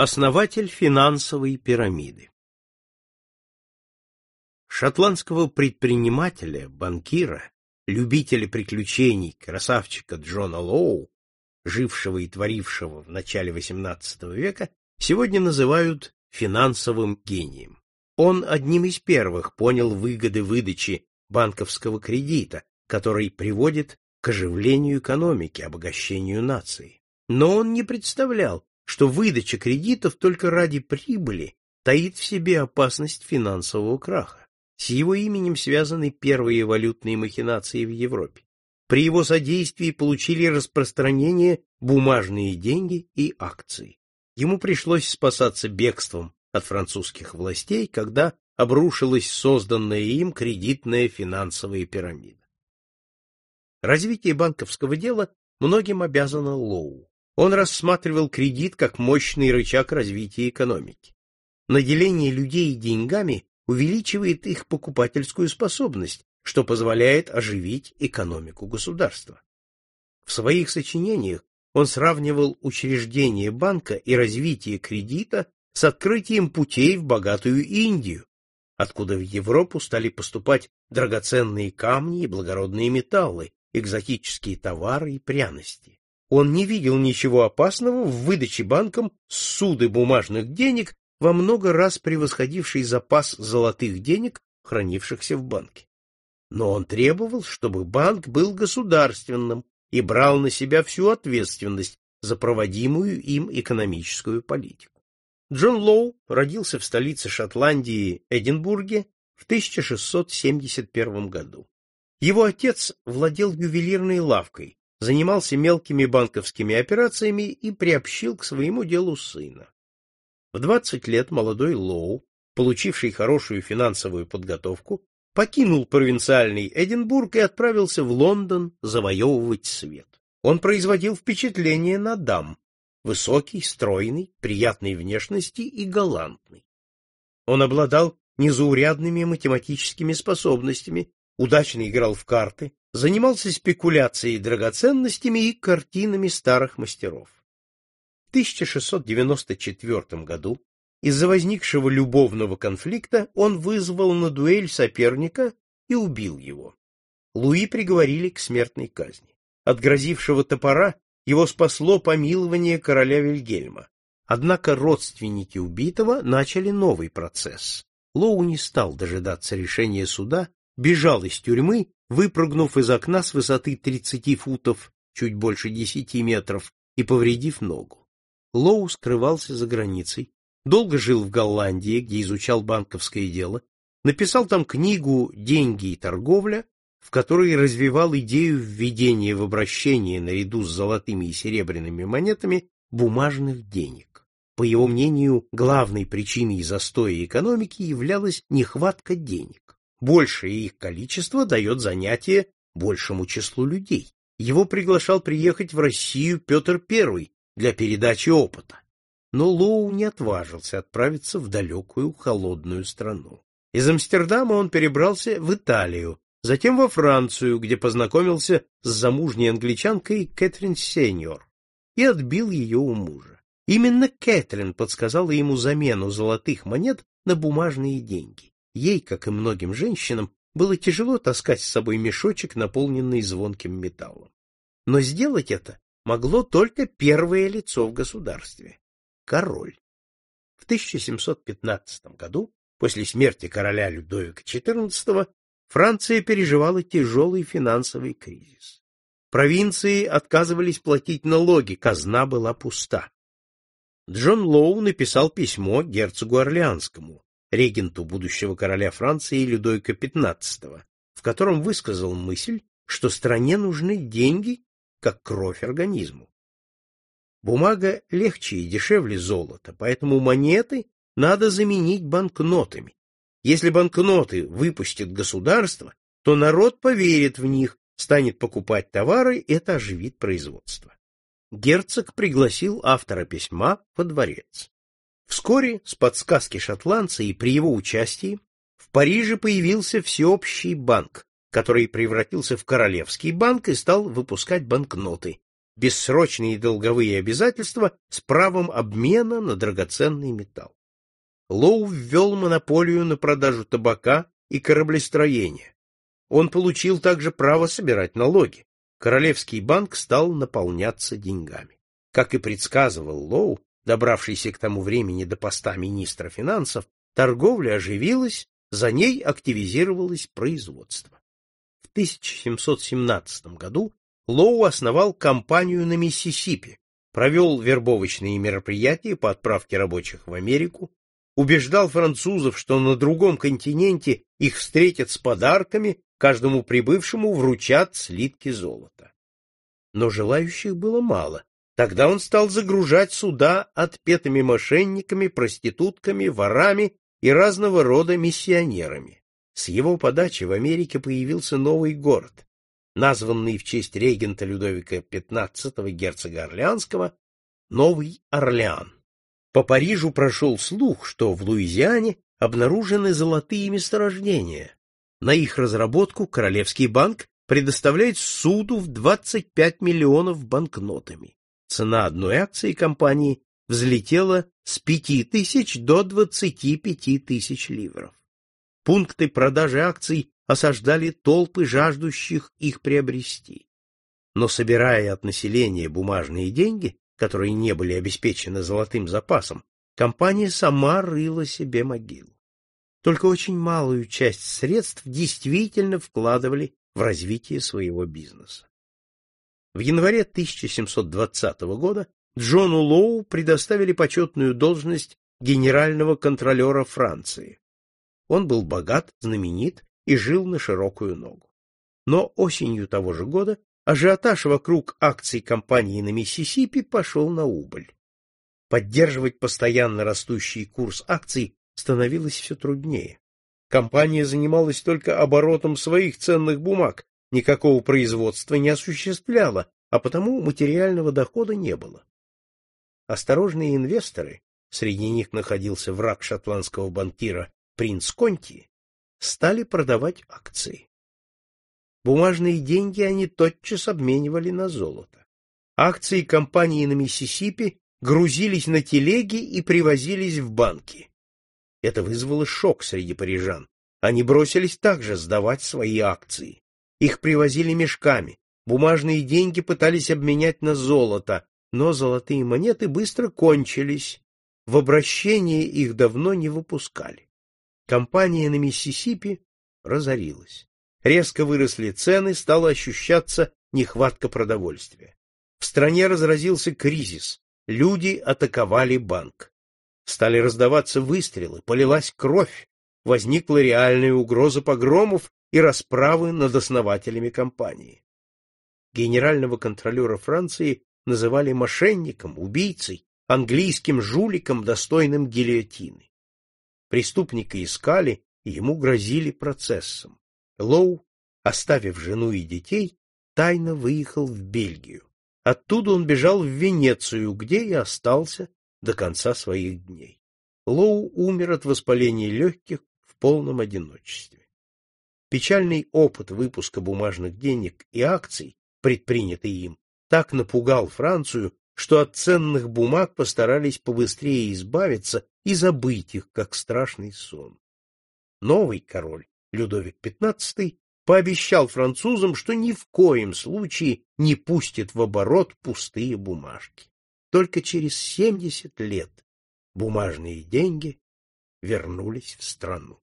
Основатель финансовой пирамиды Шотландского предпринимателя, банкира, любителя приключений, красавчика Джона Лоу, жившего и творившего в начале XVIII века, сегодня называют финансовым гением. Он одним из первых понял выгоды выдачи банковского кредита, который приводит к оживлению экономики, обогащению нации. Но он не представлял, что выдача кредитов только ради прибыли таит в себе опасность финансового краха. С его именем связаны первые валютные махинации в Европе. При его содействии получили распространение бумажные деньги и акции. Ему пришлось спасаться бегством от французских властей, когда обрушилась созданная им кредитная финансовая пирамида. Развитие банковского дела многим обязано Лоу. Он рассматривал кредит как мощный рычаг развития экономики. Наделение людей деньгами увеличивает их покупательскую способность, что позволяет оживить экономику государства. В своих сочинениях он сравнивал учреждение банка и развитие кредита с открытием путей в богатую Индию, откуда в Европу стали поступать драгоценные камни и благородные металлы, экзотические товары и пряности. Он не видел ничего опасного в выдаче банкам суды бумажных денег, во много раз превосходивший запас золотых денег, хранившихся в банке. Но он требовал, чтобы банк был государственным и брал на себя всю ответственность за проводимую им экономическую политику. Джон Лоу родился в столице Шотландии Эдинбурге в 1671 году. Его отец владел ювелирной лавкой, занимался мелкими банковскими операциями и приобщил к своему делу сына. В 20 лет молодой Лоу, получивший хорошую финансовую подготовку, покинул провинциальный Эдинбург и отправился в Лондон завоевывать свет. Он производил впечатление на дам, высокий, стройный, приятной внешности и галантный. Он обладал незаурядными математическими способностями удачно играл в карты, занимался спекуляцией драгоценностями и картинами старых мастеров. В 1694 году из-за возникшего любовного конфликта он вызвал на дуэль соперника и убил его. Луи приговорили к смертной казни. От грозившего топора его спасло помилование короля Вильгельма. Однако родственники убитого начали новый процесс. Лоу не стал дожидаться решения суда бежал из тюрьмы, выпрыгнув из окна с высоты 30 футов, чуть больше 10 метров, и повредив ногу. Лоу скрывался за границей, долго жил в Голландии, где изучал банковское дело, написал там книгу «Деньги и торговля», в которой развивал идею введения в обращение наряду с золотыми и серебряными монетами бумажных денег. По его мнению, главной причиной застоя экономики являлась нехватка денег. Большее их количество дает занятие большему числу людей. Его приглашал приехать в Россию Петр I для передачи опыта. Но Лоу не отважился отправиться в далекую холодную страну. Из Амстердама он перебрался в Италию, затем во Францию, где познакомился с замужней англичанкой Кэтрин Сеньор и отбил ее у мужа. Именно Кэтрин подсказала ему замену золотых монет на бумажные деньги. Ей, как и многим женщинам, было тяжело таскать с собой мешочек, наполненный звонким металлом. Но сделать это могло только первое лицо в государстве — король. В 1715 году, после смерти короля Людовика XIV, Франция переживала тяжелый финансовый кризис. Провинции отказывались платить налоги, казна была пуста. Джон Лоу написал письмо герцогу Орлеанскому, регенту будущего короля Франции Людовика XV, в котором высказал мысль, что стране нужны деньги, как кровь организму. Бумага легче и дешевле золота, поэтому монеты надо заменить банкнотами. Если банкноты выпустит государство, то народ поверит в них, станет покупать товары, это оживит производство. Герцог пригласил автора письма во дворец. Вскоре, с подсказки шотландца и при его участии, в Париже появился всеобщий банк, который превратился в королевский банк и стал выпускать банкноты. бессрочные долговые обязательства с правом обмена на драгоценный металл. Лоу ввел монополию на продажу табака и кораблестроения. Он получил также право собирать налоги. Королевский банк стал наполняться деньгами. Как и предсказывал Лоу, добравшийся к тому времени до поста министра финансов, торговля оживилась, за ней активизировалось производство. В 1717 году Лоу основал компанию на Миссисипи, провел вербовочные мероприятия по отправке рабочих в Америку, убеждал французов, что на другом континенте их встретят с подарками, каждому прибывшему вручат слитки золота. Но желающих было мало. Тогда он стал загружать суда отпетыми мошенниками, проститутками, ворами и разного рода миссионерами. С его подачи в Америке появился новый город, названный в честь регента Людовика XV герцога Орлеанского Новый Орлеан. По Парижу прошел слух, что в Луизиане обнаружены золотые месторождения. На их разработку Королевский банк предоставляет суду в 25 миллионов банкнотами. Цена одной акции компании взлетела с 5 тысяч до 25 тысяч ливров. Пункты продажи акций осаждали толпы жаждущих их приобрести. Но собирая от населения бумажные деньги, которые не были обеспечены золотым запасом, компания сама рыла себе могилу. Только очень малую часть средств действительно вкладывали в развитие своего бизнеса. В январе 1720 года Джону Лоу предоставили почетную должность генерального контролера Франции. Он был богат, знаменит и жил на широкую ногу. Но осенью того же года ажиотаж вокруг акций компании на Миссисипи пошел на убыль. Поддерживать постоянно растущий курс акций становилось все труднее. Компания занималась только оборотом своих ценных бумаг, никакого производства не осуществляла, а потому материального дохода не было. Осторожные инвесторы, среди них находился враг шотландского банкира принц Конти, стали продавать акции. Бумажные деньги они тотчас обменивали на золото. Акции компании на Миссисипи грузились на телеги и привозились в банки. Это вызвало шок среди парижан. Они бросились также сдавать свои акции. Их привозили мешками. Бумажные деньги пытались обменять на золото, но золотые монеты быстро кончились. В обращение их давно не выпускали. Компания на Миссисипи разорилась. Резко выросли цены, стала ощущаться нехватка продовольствия. В стране разразился кризис. Люди атаковали банк. Стали раздаваться выстрелы, полилась кровь, возникла реальная угроза погромов и расправы над основателями компании. Генерального контролера Франции называли мошенником, убийцей, английским жуликом, достойным гильотины. Преступника искали, и ему грозили процессом. Лоу, оставив жену и детей, тайно выехал в Бельгию. Оттуда он бежал в Венецию, где и остался до конца своих дней. Лоу умер от воспаления легких в полном одиночестве. Печальный опыт выпуска бумажных денег и акций, предпринятый им, так напугал Францию, что от ценных бумаг постарались побыстрее избавиться и забыть их, как страшный сон. Новый король, Людовик XV, пообещал французам, что ни в коем случае не пустит в оборот пустые бумажки. Только через семьдесят лет бумажные деньги вернулись в страну.